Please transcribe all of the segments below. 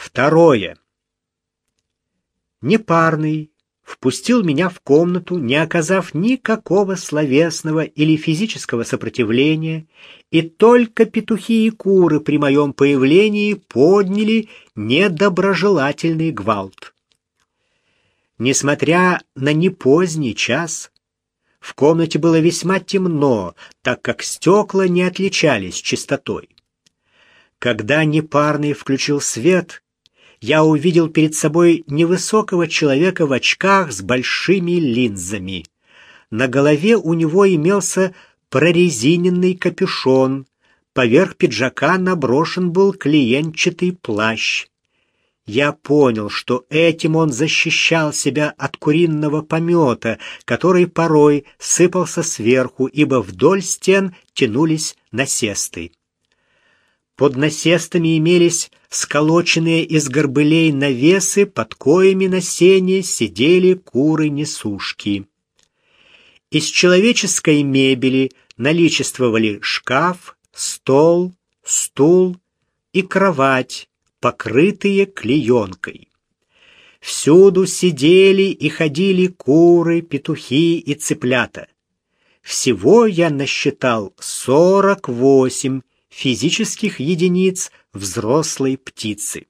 Второе. Непарный впустил меня в комнату, не оказав никакого словесного или физического сопротивления, и только петухи и куры при моем появлении подняли недоброжелательный гвалт. Несмотря на непоздний час, в комнате было весьма темно, так как стекла не отличались чистотой. Когда непарный включил свет, я увидел перед собой невысокого человека в очках с большими линзами. На голове у него имелся прорезиненный капюшон, поверх пиджака наброшен был клиентчатый плащ. Я понял, что этим он защищал себя от куриного помета, который порой сыпался сверху, ибо вдоль стен тянулись насесты. Под насестами имелись сколоченные из горбылей навесы, под коями на сене сидели куры-несушки. Из человеческой мебели наличествовали шкаф, стол, стул и кровать, покрытые клеенкой. Всюду сидели и ходили куры, петухи и цыплята. Всего я насчитал сорок восемь физических единиц взрослой птицы.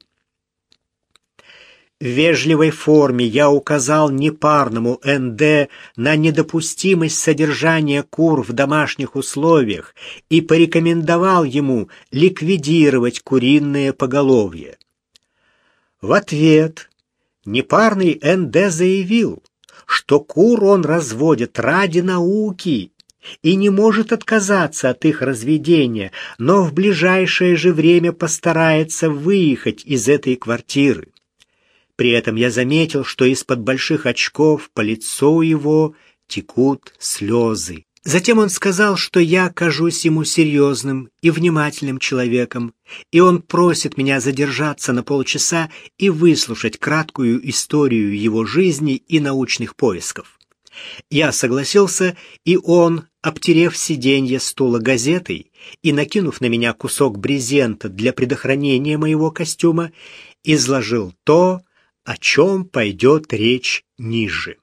В вежливой форме я указал непарному НД на недопустимость содержания кур в домашних условиях и порекомендовал ему ликвидировать куриное поголовье. В ответ непарный НД заявил, что кур он разводит ради науки и не может отказаться от их разведения, но в ближайшее же время постарается выехать из этой квартиры. При этом я заметил, что из-под больших очков по лицу его текут слезы. Затем он сказал, что я кажусь ему серьезным и внимательным человеком, и он просит меня задержаться на полчаса и выслушать краткую историю его жизни и научных поисков. Я согласился, и он, обтерев сиденье стула газетой и накинув на меня кусок брезента для предохранения моего костюма, изложил то, о чем пойдет речь ниже.